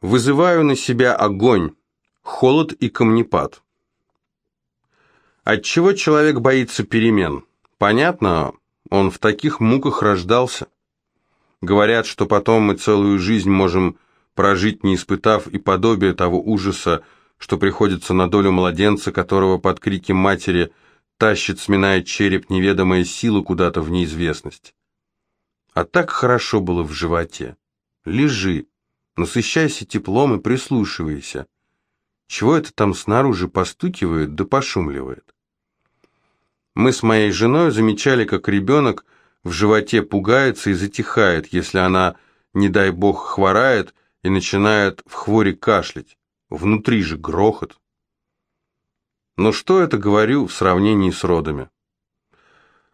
Вызываю на себя огонь, холод и камнепад. Отчего человек боится перемен? Понятно, он в таких муках рождался. Говорят, что потом мы целую жизнь можем прожить, не испытав и подобие того ужаса, что приходится на долю младенца, которого под крики матери тащит, сминая череп, неведомая сила куда-то в неизвестность. А так хорошо было в животе. Лежи, насыщайся теплом и прислушивайся. Чего это там снаружи постукивает да пошумливает? Мы с моей женой замечали, как ребенок в животе пугается и затихает, если она, не дай бог, хворает и начинает в хворе кашлять. Внутри же грохот. Но что это говорю в сравнении с родами?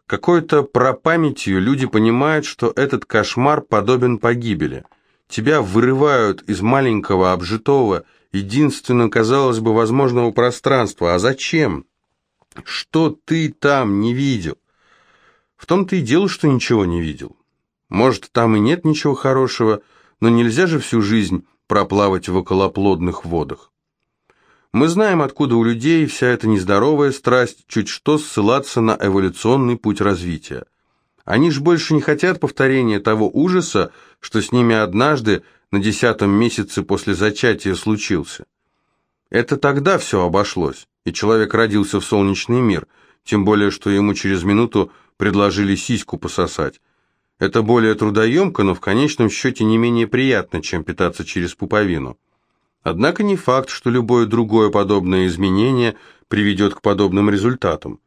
Какой-то пропамятью люди понимают, что этот кошмар подобен погибели. Тебя вырывают из маленького, обжитого, единственно, казалось бы, возможного пространства. А зачем? Что ты там не видел? В том-то и дело, что ничего не видел. Может, там и нет ничего хорошего, но нельзя же всю жизнь проплавать в околоплодных водах. Мы знаем, откуда у людей вся эта нездоровая страсть чуть что ссылаться на эволюционный путь развития. Они ж больше не хотят повторения того ужаса, что с ними однажды на десятом месяце после зачатия случился. Это тогда все обошлось, и человек родился в солнечный мир, тем более, что ему через минуту предложили сиську пососать. Это более трудоемко, но в конечном счете не менее приятно, чем питаться через пуповину. Однако не факт, что любое другое подобное изменение приведет к подобным результатам.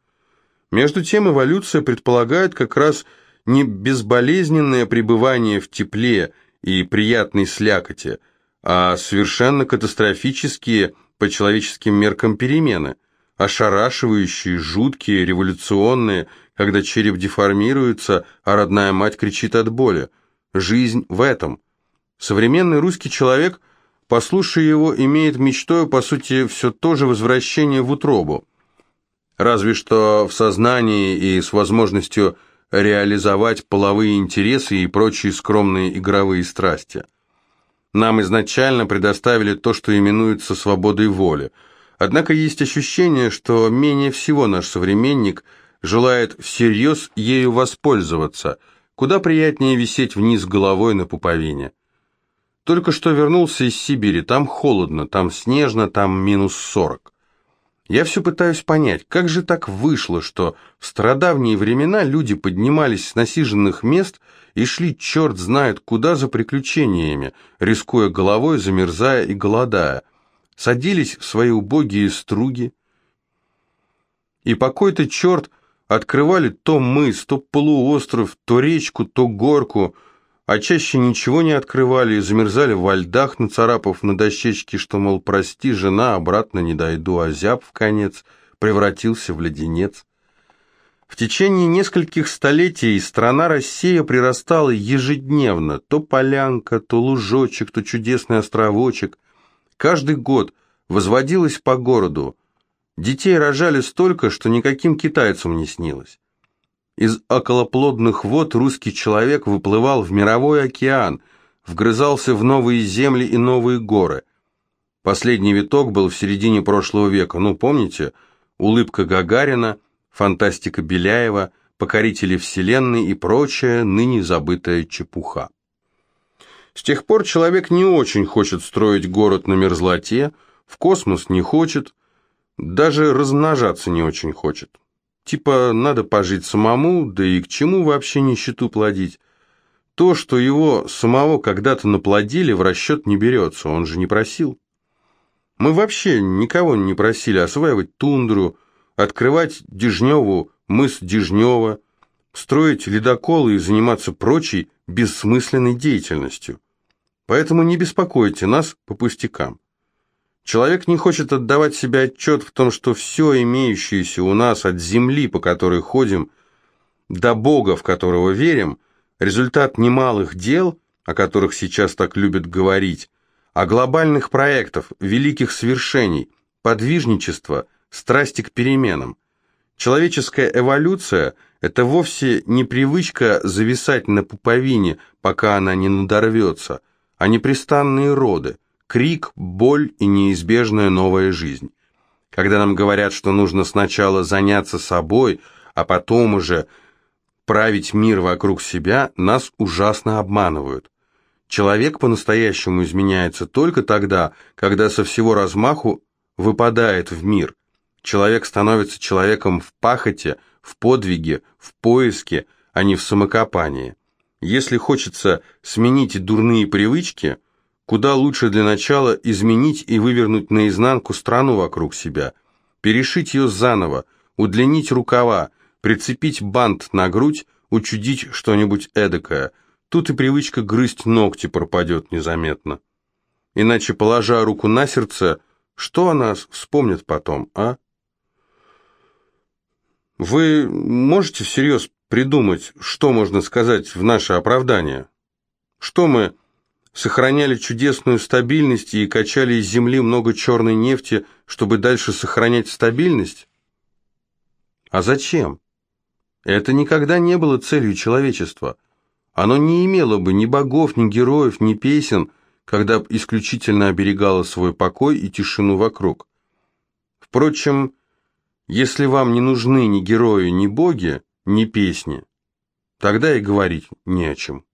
Между тем эволюция предполагает как раз не безболезненное пребывание в тепле и приятной слякоти, а совершенно катастрофические по человеческим меркам перемены, ошарашивающие, жуткие, революционные, когда череп деформируется, а родная мать кричит от боли. Жизнь в этом. Современный русский человек, послушая его, имеет мечтой, по сути, все то же возвращение в утробу. Разве что в сознании и с возможностью реализовать половые интересы и прочие скромные игровые страсти. Нам изначально предоставили то, что именуется свободой воли. Однако есть ощущение, что менее всего наш современник желает всерьез ею воспользоваться. Куда приятнее висеть вниз головой на пуповине. Только что вернулся из Сибири, там холодно, там снежно, там минус сорок. Я все пытаюсь понять, как же так вышло, что в стародавние времена люди поднимались с насиженных мест и шли черт знает куда за приключениями, рискуя головой, замерзая и голодая. Садились в свои убогие струги, и покой-то черт открывали то мыс, то полуостров, то речку, то горку – а чаще ничего не открывали и замерзали во льдах, нацарапав на дощечке, что, мол, прости, жена, обратно не дойду, а зяб в конец превратился в леденец. В течение нескольких столетий страна Россия прирастала ежедневно, то полянка, то лужочек, то чудесный островочек. Каждый год возводилась по городу. Детей рожали столько, что никаким китайцам не снилось. Из околоплодных вод русский человек выплывал в мировой океан, вгрызался в новые земли и новые горы. Последний виток был в середине прошлого века, ну, помните? Улыбка Гагарина, фантастика Беляева, покорители Вселенной и прочая ныне забытая чепуха. С тех пор человек не очень хочет строить город на мерзлоте, в космос не хочет, даже размножаться не очень хочет. Типа, надо пожить самому, да и к чему вообще нищету плодить? То, что его самого когда-то наплодили, в расчет не берется, он же не просил. Мы вообще никого не просили осваивать тундру, открывать Дежневу, мыс Дежнева, строить ледоколы и заниматься прочей бессмысленной деятельностью. Поэтому не беспокойте нас по пустякам. Человек не хочет отдавать себе отчет в том, что все имеющееся у нас от земли, по которой ходим, до Бога, в которого верим, результат немалых дел, о которых сейчас так любят говорить, а глобальных проектов, великих свершений, подвижничества, страсти к переменам. Человеческая эволюция – это вовсе не привычка зависать на пуповине, пока она не надорвется, а непрестанные роды – крик, боль и неизбежная новая жизнь. Когда нам говорят, что нужно сначала заняться собой, а потом уже править мир вокруг себя, нас ужасно обманывают. Человек по-настоящему изменяется только тогда, когда со всего размаху выпадает в мир. Человек становится человеком в пахоте, в подвиге, в поиске, а не в самокопании. Если хочется сменить дурные привычки, куда лучше для начала изменить и вывернуть наизнанку страну вокруг себя, перешить ее заново, удлинить рукава, прицепить бант на грудь, учудить что-нибудь эдакое – Тут и привычка грызть ногти пропадет незаметно. Иначе, положа руку на сердце, что о нас вспомнит потом, а? Вы можете всерьез придумать, что можно сказать в наше оправдание? Что мы сохраняли чудесную стабильность и качали из земли много черной нефти, чтобы дальше сохранять стабильность? А зачем? Это никогда не было целью человечества – оно не имело бы ни богов, ни героев, ни песен, когда исключительно оберегало свой покой и тишину вокруг. Впрочем, если вам не нужны ни герои, ни боги, ни песни, тогда и говорить не о чем.